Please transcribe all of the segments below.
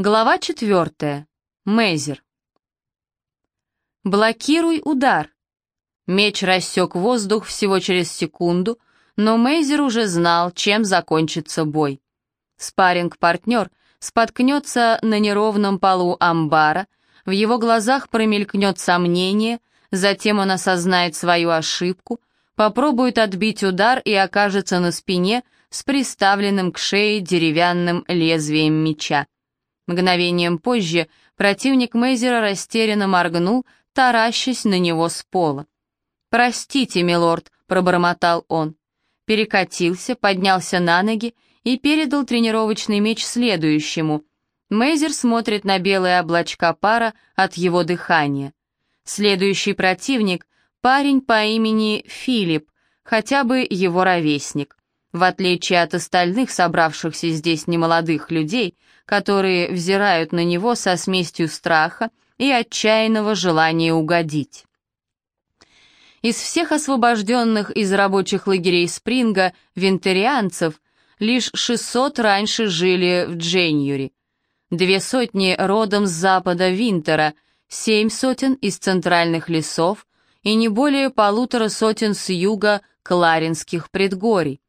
Глава четвертая. Мейзер. «Блокируй удар!» Меч рассек воздух всего через секунду, но Мейзер уже знал, чем закончится бой. Спарринг-партнер споткнется на неровном полу амбара, в его глазах промелькнет сомнение, затем он осознает свою ошибку, попробует отбить удар и окажется на спине с приставленным к шее деревянным лезвием меча. Мгновением позже противник Мейзера растерянно моргнул, таращась на него с пола. «Простите, милорд», — пробормотал он. Перекатился, поднялся на ноги и передал тренировочный меч следующему. Мейзер смотрит на белые облачка пара от его дыхания. Следующий противник — парень по имени Филипп, хотя бы его ровесник. В отличие от остальных собравшихся здесь немолодых людей, которые взирают на него со смесью страха и отчаянного желания угодить. Из всех освобожденных из рабочих лагерей Спринга винтерианцев лишь 600 раньше жили в Дженюре. Две сотни родом с запада Винтера, семь сотен из центральных лесов и не более полутора сотен с юга Кларинских предгорий.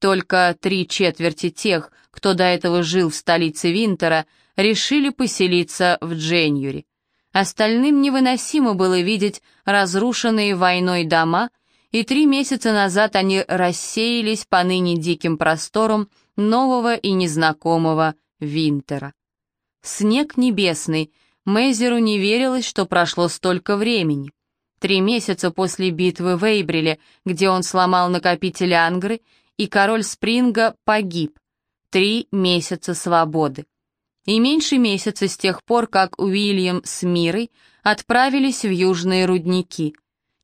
Только три четверти тех, кто до этого жил в столице Винтера, решили поселиться в Дженюре. Остальным невыносимо было видеть разрушенные войной дома, и три месяца назад они рассеялись по ныне диким просторам нового и незнакомого Винтера. Снег небесный, Мейзеру не верилось, что прошло столько времени. Три месяца после битвы в Эйбриле, где он сломал накопитель Ангры и король Спринга погиб. Три месяца свободы. И меньше месяца с тех пор, как Уильям с Мирой отправились в южные рудники.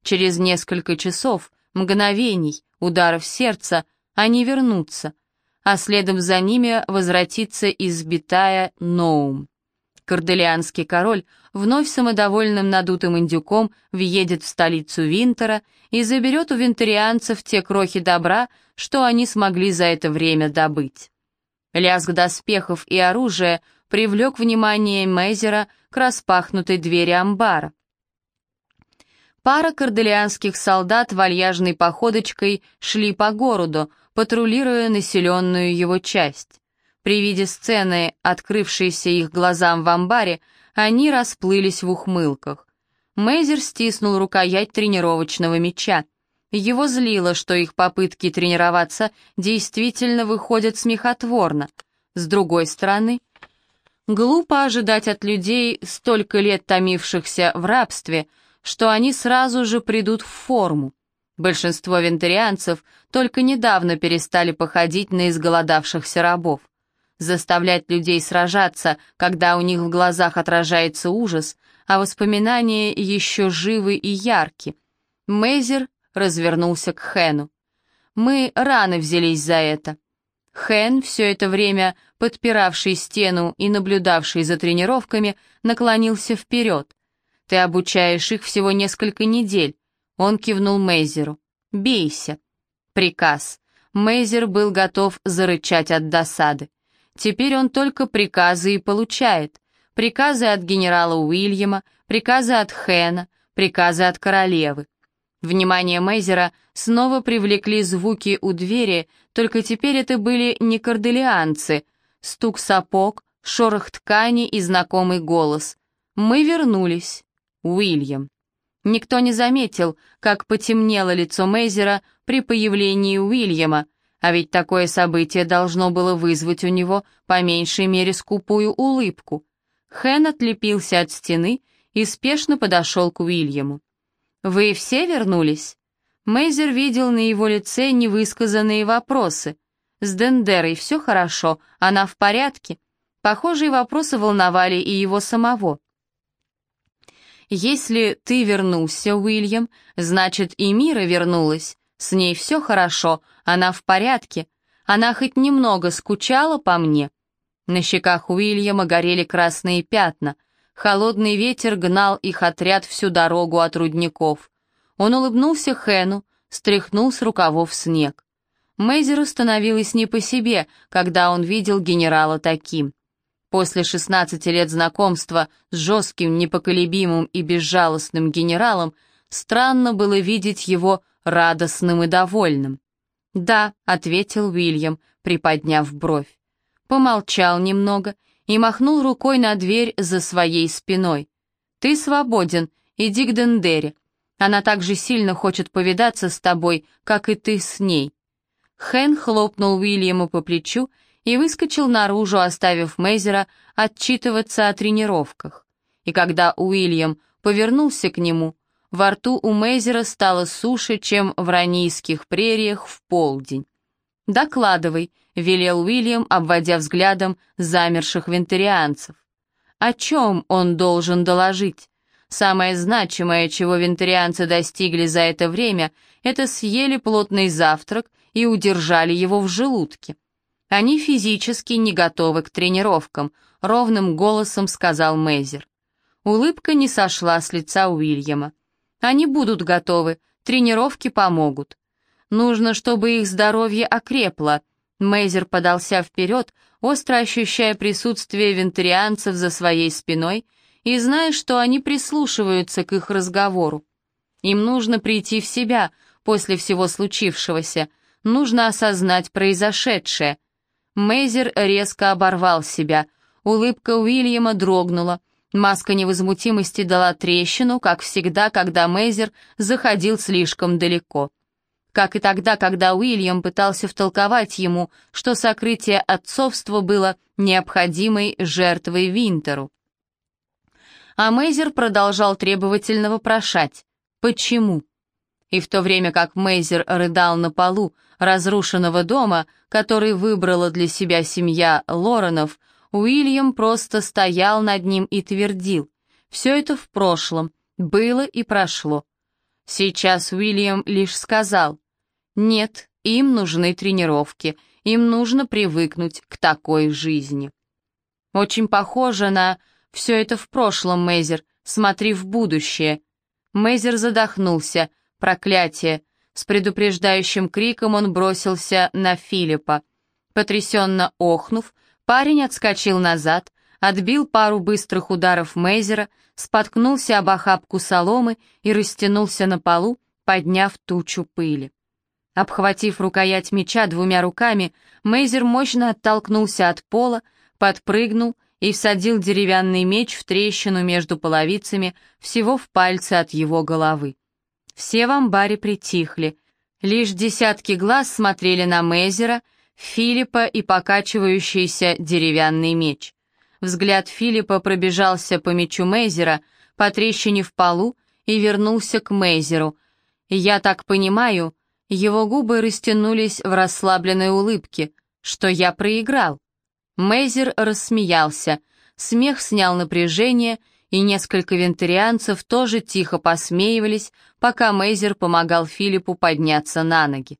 Через несколько часов, мгновений, ударов сердца, они вернутся, а следом за ними возвратится избитая Ноум. Корделианский король вновь самодовольным надутым индюком въедет в столицу Винтера и заберет у винтерианцев те крохи добра, что они смогли за это время добыть. Лязг доспехов и оружия привлек внимание Мейзера к распахнутой двери амбара. Пара корделианских солдат вальяжной походочкой шли по городу, патрулируя населенную его часть. При виде сцены, открывшейся их глазам в амбаре, они расплылись в ухмылках. Мейзер стиснул рукоять тренировочного меча. Его злило, что их попытки тренироваться действительно выходят смехотворно. С другой стороны, глупо ожидать от людей, столько лет томившихся в рабстве, что они сразу же придут в форму. Большинство вентарианцев только недавно перестали походить на изголодавшихся рабов заставлять людей сражаться, когда у них в глазах отражается ужас, а воспоминания еще живы и ярки. Мейзер развернулся к Хэну. «Мы рано взялись за это». Хэн, все это время подпиравший стену и наблюдавший за тренировками, наклонился вперед. «Ты обучаешь их всего несколько недель», — он кивнул Мейзеру. «Бейся». Приказ. Мейзер был готов зарычать от досады. Теперь он только приказы и получает. Приказы от генерала Уильяма, приказы от Хэна, приказы от королевы. Внимание Мейзера снова привлекли звуки у двери, только теперь это были не корделианцы. Стук сапог, шорох ткани и знакомый голос. «Мы вернулись. Уильям». Никто не заметил, как потемнело лицо Мейзера при появлении Уильяма, а ведь такое событие должно было вызвать у него по меньшей мере скупую улыбку. Хэн отлепился от стены и спешно подошел к Уильяму. «Вы все вернулись?» Мейзер видел на его лице невысказанные вопросы. «С Дендерой все хорошо, она в порядке?» Похожие вопросы волновали и его самого. «Если ты вернулся, Уильям, значит и Мира вернулась. С ней все хорошо, она в порядке. Она хоть немного скучала по мне. На щеках Уильяма горели красные пятна. Холодный ветер гнал их отряд всю дорогу от рудников. Он улыбнулся Хэну, стряхнул с рукавов снег. Мейзеру становилось не по себе, когда он видел генерала таким. После 16 лет знакомства с жестким, непоколебимым и безжалостным генералом странно было видеть его радостным и довольным. «Да», — ответил Уильям, приподняв бровь. Помолчал немного и махнул рукой на дверь за своей спиной. «Ты свободен, иди к Дендере. Она так же сильно хочет повидаться с тобой, как и ты с ней». Хэн хлопнул Уильяму по плечу и выскочил наружу, оставив Мейзера отчитываться о тренировках. И когда Уильям повернулся к нему, во рту у Мейзера стало суше, чем в ранийских прериях в полдень. «Докладывай», — велел Уильям, обводя взглядом замерших вентарианцев. «О чем он должен доложить?» Самое значимое, чего вентарианцы достигли за это время, это съели плотный завтрак и удержали его в желудке. Они физически не готовы к тренировкам, ровным голосом сказал Мейзер. Улыбка не сошла с лица Уильяма. Они будут готовы, тренировки помогут. Нужно, чтобы их здоровье окрепло. Мейзер подался вперед, остро ощущая присутствие вентарианцев за своей спиной и зная, что они прислушиваются к их разговору. Им нужно прийти в себя после всего случившегося, нужно осознать произошедшее. Мейзер резко оборвал себя, улыбка Уильяма дрогнула, маска невозмутимости дала трещину, как всегда, когда Мейзер заходил слишком далеко. Как и тогда, когда Уильям пытался втолковать ему, что сокрытие отцовства было необходимой жертвой Винтеру а Мейзер продолжал требовательно вопрошать «Почему?». И в то время как Мейзер рыдал на полу разрушенного дома, который выбрала для себя семья Лоренов, Уильям просто стоял над ним и твердил «Все это в прошлом, было и прошло». Сейчас Уильям лишь сказал «Нет, им нужны тренировки, им нужно привыкнуть к такой жизни». Очень похоже на «Все это в прошлом, Мейзер. Смотри в будущее». Мейзер задохнулся. Проклятие. С предупреждающим криком он бросился на Филиппа. Потрясенно охнув, парень отскочил назад, отбил пару быстрых ударов Мейзера, споткнулся об охапку соломы и растянулся на полу, подняв тучу пыли. Обхватив рукоять меча двумя руками, Мейзер мощно оттолкнулся от пола, подпрыгнул и всадил деревянный меч в трещину между половицами всего в пальце от его головы. Все в амбаре притихли. Лишь десятки глаз смотрели на Мейзера, Филиппа и покачивающийся деревянный меч. Взгляд Филиппа пробежался по мечу Мейзера, по трещине в полу и вернулся к Мейзеру. Я так понимаю, его губы растянулись в расслабленной улыбке, что я проиграл. Мейзер рассмеялся. Смех снял напряжение, и несколько вентарианцев тоже тихо посмеивались, пока Мейзер помогал Филиппу подняться на ноги.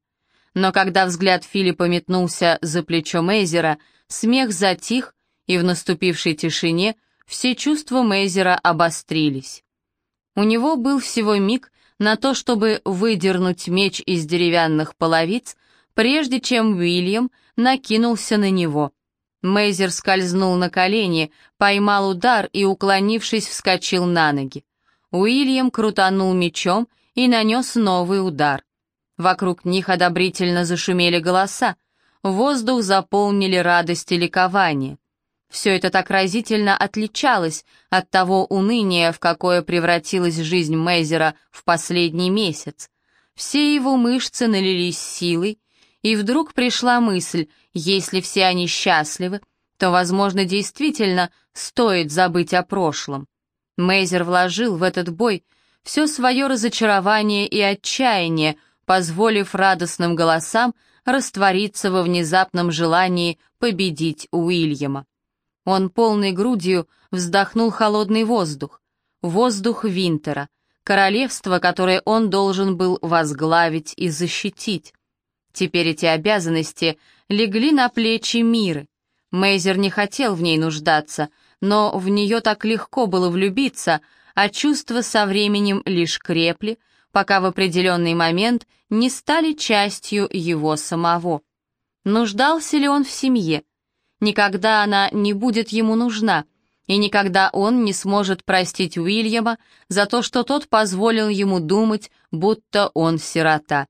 Но когда взгляд Филиппа метнулся за плечо Мейзера, смех затих, и в наступившей тишине все чувства Мейзера обострились. У него был всего миг на то, чтобы выдернуть меч из деревянных половиц, прежде чем Уильям накинулся на него. Мейзер скользнул на колени, поймал удар и, уклонившись, вскочил на ноги. Уильям крутанул мечом и нанес новый удар. Вокруг них одобрительно зашумели голоса, воздух заполнили радость и ликование. Все это так разительно отличалось от того уныния, в какое превратилась жизнь Мейзера в последний месяц. Все его мышцы налились силой, и вдруг пришла мысль, если все они счастливы, то, возможно, действительно стоит забыть о прошлом. Мейзер вложил в этот бой все свое разочарование и отчаяние, позволив радостным голосам раствориться во внезапном желании победить Уильяма. Он полной грудью вздохнул холодный воздух, воздух Винтера, королевство, которое он должен был возглавить и защитить. Теперь эти обязанности легли на плечи Миры. Мейзер не хотел в ней нуждаться, но в нее так легко было влюбиться, а чувства со временем лишь крепли, пока в определенный момент не стали частью его самого. Нуждался ли он в семье? никогда она не будет ему нужна, и никогда он не сможет простить Уильяма за то, что тот позволил ему думать, будто он сирота.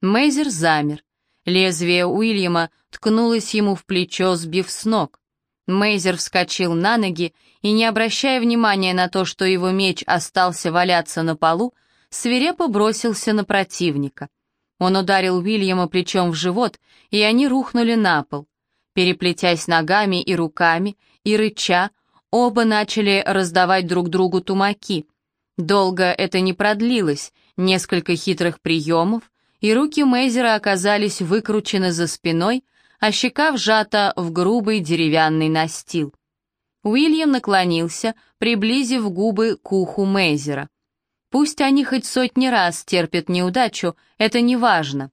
Мейзер замер. Лезвие Уильяма ткнулось ему в плечо, сбив с ног. Мейзер вскочил на ноги и, не обращая внимания на то, что его меч остался валяться на полу, свирепо бросился на противника. Он ударил Уильяма плечом в живот, и они рухнули на пол. Переплетясь ногами и руками, и рыча, оба начали раздавать друг другу тумаки. Долго это не продлилось, несколько хитрых приемов, и руки Мейзера оказались выкручены за спиной, а щека вжата в грубый деревянный настил. Уильям наклонился, приблизив губы к уху Мейзера. Пусть они хоть сотни раз терпят неудачу, это не важно.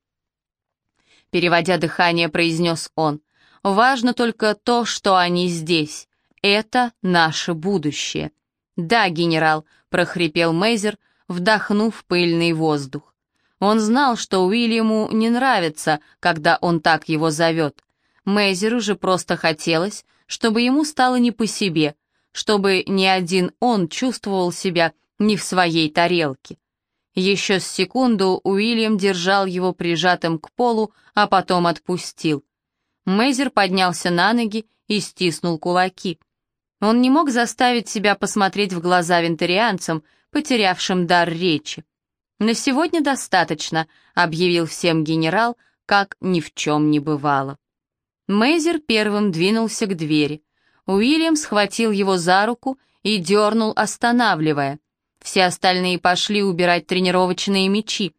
Переводя дыхание, произнес он. Важно только то, что они здесь. Это наше будущее. Да, генерал, прохрипел Мейзер, вдохнув пыльный воздух. Он знал, что Уильяму не нравится, когда он так его зовет. Мейзеру же просто хотелось, чтобы ему стало не по себе, чтобы ни один он чувствовал себя не в своей тарелке. Еще с секунду Уильям держал его прижатым к полу, а потом отпустил. Мейзер поднялся на ноги и стиснул кулаки. Он не мог заставить себя посмотреть в глаза вентарианцам, потерявшим дар речи. «На сегодня достаточно», — объявил всем генерал, как ни в чем не бывало. Мейзер первым двинулся к двери. Уильям схватил его за руку и дернул, останавливая. Все остальные пошли убирать тренировочные мячи.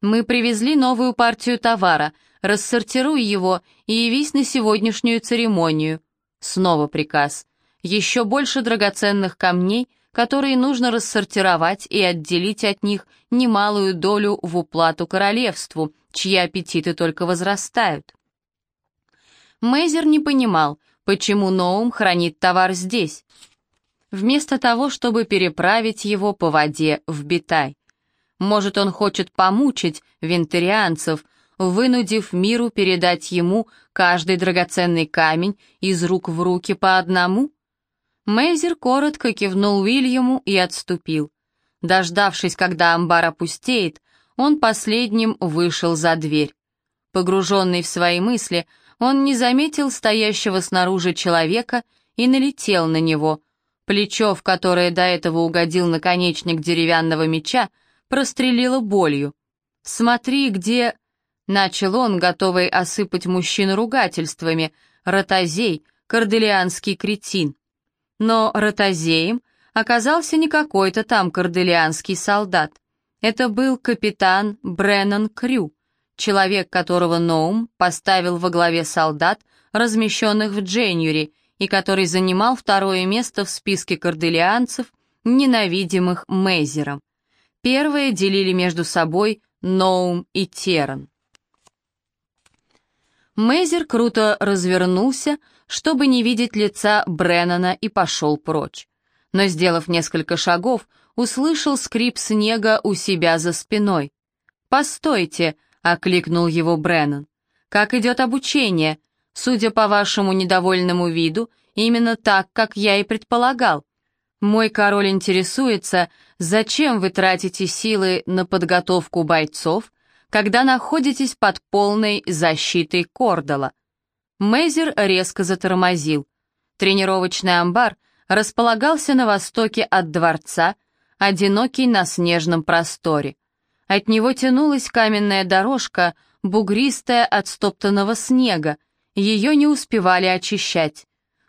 Мы привезли новую партию товара. Рассортируй его и явись на сегодняшнюю церемонию. Снова приказ. Еще больше драгоценных камней, которые нужно рассортировать и отделить от них немалую долю в уплату королевству, чьи аппетиты только возрастают. Мейзер не понимал, почему Ноум хранит товар здесь, вместо того, чтобы переправить его по воде в Битай. Может, он хочет помучить вентарианцев, вынудив миру передать ему каждый драгоценный камень из рук в руки по одному? Мейзер коротко кивнул Уильяму и отступил. Дождавшись, когда амбар опустеет, он последним вышел за дверь. Погруженный в свои мысли, он не заметил стоящего снаружи человека и налетел на него, Плечо, в которое до этого угодил наконечник деревянного меча, прострелило болью. «Смотри, где...» Начал он, готовый осыпать мужчину ругательствами. «Ротозей, корделианский кретин». Но ротозеем оказался не какой-то там корделианский солдат. Это был капитан Бреннан Крю, человек, которого Ноум поставил во главе солдат, размещенных в Дженюри, и который занимал второе место в списке корделианцев, ненавидимых Мейзером. Первые делили между собой Ноум и Теран. Мейзер круто развернулся, чтобы не видеть лица Бреннана и пошел прочь. Но, сделав несколько шагов, услышал скрип снега у себя за спиной. «Постойте!» — окликнул его Бреннан. «Как идет обучение? Судя по вашему недовольному виду, именно так, как я и предполагал. Мой король интересуется, зачем вы тратите силы на подготовку бойцов, когда находитесь под полной защитой Кордала. Мейзер резко затормозил. Тренировочный амбар располагался на востоке от дворца, одинокий на снежном просторе. От него тянулась каменная дорожка, бугристая от стоптанного снега, ее не успевали очищать.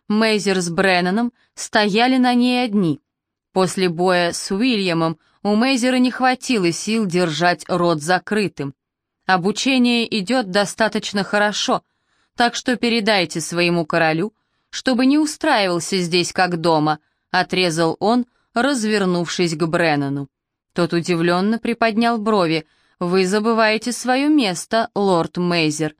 Мейзер с Бреннаном стояли на ней одни. После боя с Уильямом у Мейзера не хватило сил держать рот закрытым. Обучение идет достаточно хорошо, так что передайте своему королю, чтобы не устраивался здесь как дома, отрезал он, развернувшись к Бреннану. Тот удивленно приподнял брови. «Вы забываете свое место, лорд Мейзер».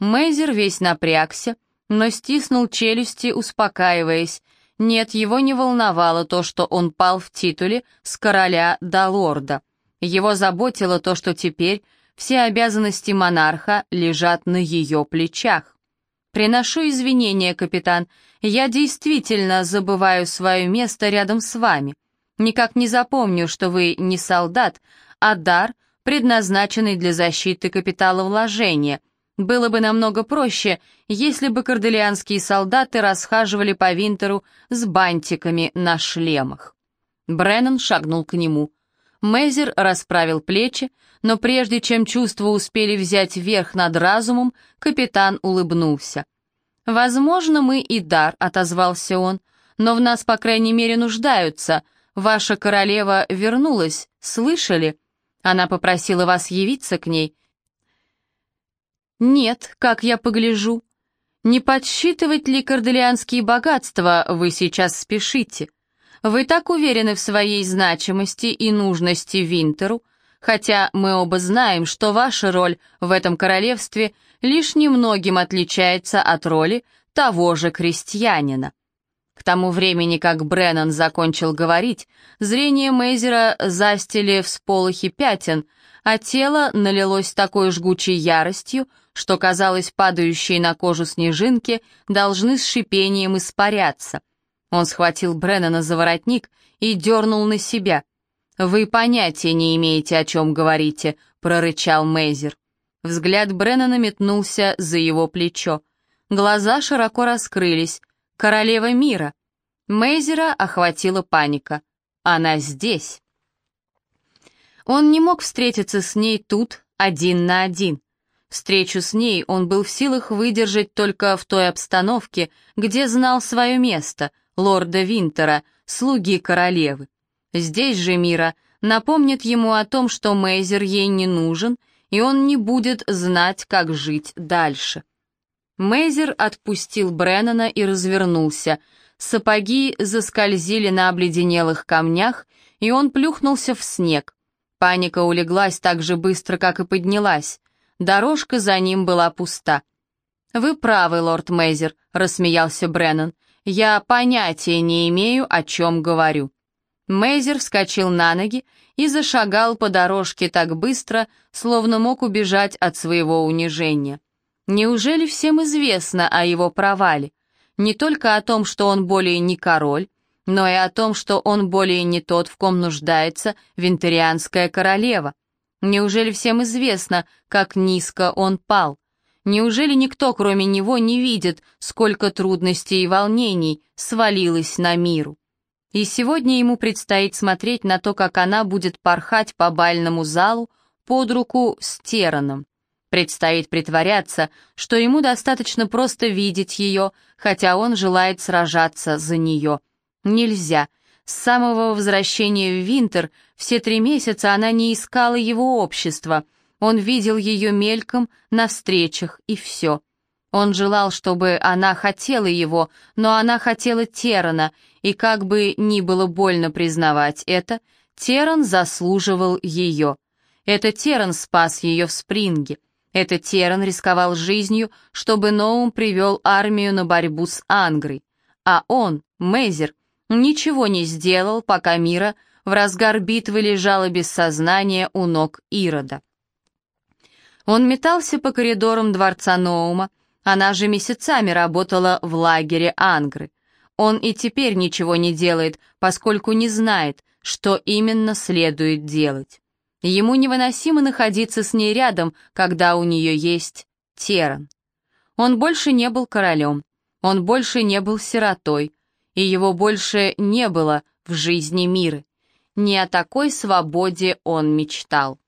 Мейзер весь напрягся, но стиснул челюсти, успокаиваясь. Нет, его не волновало то, что он пал в титуле с короля до лорда. Его заботило то, что теперь все обязанности монарха лежат на ее плечах. «Приношу извинения, капитан. Я действительно забываю свое место рядом с вами. Никак не запомню, что вы не солдат, а дар, предназначенный для защиты капитала вложения. Было бы намного проще, если бы корделианские солдаты расхаживали по Винтеру с бантиками на шлемах. Бреннан шагнул к нему. Мейзер расправил плечи, но прежде чем чувства успели взять верх над разумом, капитан улыбнулся. «Возможно, мы и дар», — отозвался он, — «но в нас, по крайней мере, нуждаются. Ваша королева вернулась, слышали? Она попросила вас явиться к ней». «Нет, как я погляжу. Не подсчитывать ли корделианские богатства вы сейчас спешите? Вы так уверены в своей значимости и нужности Винтеру, хотя мы оба знаем, что ваша роль в этом королевстве лишь немногим отличается от роли того же крестьянина. К тому времени, как Бреннан закончил говорить, зрение Мейзера застили всполохи пятен, а тело налилось такой жгучей яростью, что, казалось, падающие на кожу снежинки должны с шипением испаряться. Он схватил Бреннана за воротник и дернул на себя. «Вы понятия не имеете, о чем говорите», — прорычал Мейзер. Взгляд Бреннана метнулся за его плечо. Глаза широко раскрылись. Королева мира. Мейзера охватила паника. Она здесь. Он не мог встретиться с ней тут, один на один. Встречу с ней он был в силах выдержать только в той обстановке, где знал свое место, лорда Винтера, слуги королевы. Здесь же Мира напомнит ему о том, что Мейзер ей не нужен, и он не будет знать, как жить дальше. Мейзер отпустил Бреннана и развернулся. Сапоги заскользили на обледенелых камнях, и он плюхнулся в снег. Паника улеглась так же быстро, как и поднялась. Дорожка за ним была пуста. «Вы правы, лорд Мейзер», — рассмеялся Бреннан. «Я понятия не имею, о чем говорю». Мейзер вскочил на ноги и зашагал по дорожке так быстро, словно мог убежать от своего унижения. Неужели всем известно о его провале? Не только о том, что он более не король, но и о том, что он более не тот, в ком нуждается винтерианская королева. Неужели всем известно, как низко он пал? Неужели никто, кроме него, не видит, сколько трудностей и волнений свалилось на миру? И сегодня ему предстоит смотреть на то, как она будет порхать по бальному залу под руку с Тераном. Предстоит притворяться, что ему достаточно просто видеть ее, хотя он желает сражаться за нее. Нельзя. С самого возвращения в Винтер все три месяца она не искала его общества. Он видел ее мельком на встречах, и все. Он желал, чтобы она хотела его, но она хотела Терана, и как бы ни было больно признавать это, Теран заслуживал ее. Это Теран спас ее в Спринге. Это Теран рисковал жизнью, чтобы Ноум привел армию на борьбу с Ангрой. А он, Мейзер, ничего не сделал, пока Мира в разгар битвы лежала без сознания у ног Ирода. Он метался по коридорам дворца Ноума, она же месяцами работала в лагере Ангры. Он и теперь ничего не делает, поскольку не знает, что именно следует делать. Ему невыносимо находиться с ней рядом, когда у нее есть Теран. Он больше не был королем, он больше не был сиротой, и его больше не было в жизни мира. Не о такой свободе он мечтал.